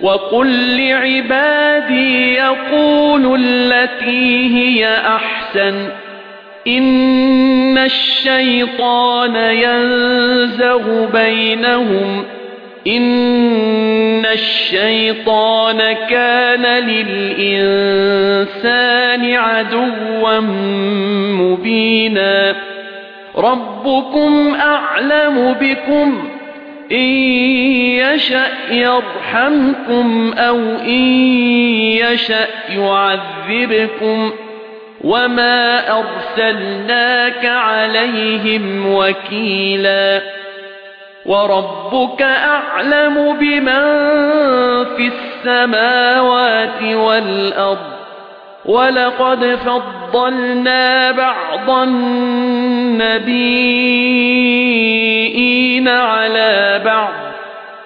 وَقُل لِّعِبَادِي يَقُولُوا الَّتِي هِيَ أَحْسَنُ إِنَّ الشَّيْطَانَ يَنزَغُ بَيْنَهُمْ إِنَّ الشَّيْطَانَ كَانَ لِلْإِنسَانِ عَدُوًّا مُبِينًا رَبُّكُمْ أَعْلَمُ بِكُمْ إِن يَشَأْ يَرْحَمْكُمْ أَوْ إِن يَشَأْ يُعَذِّبْكُمْ وَمَا أَرْسَلْنَاكَ عَلَيْهِمْ وَكِيلًا وَرَبُّكَ أَعْلَمُ بِمَن فِي السَّمَاوَاتِ وَالْأَرْضِ وَلَقَدْ فَضَّلْنَا بَعْضَ النَّبِيِّينَ عَلَى بَعْضٍ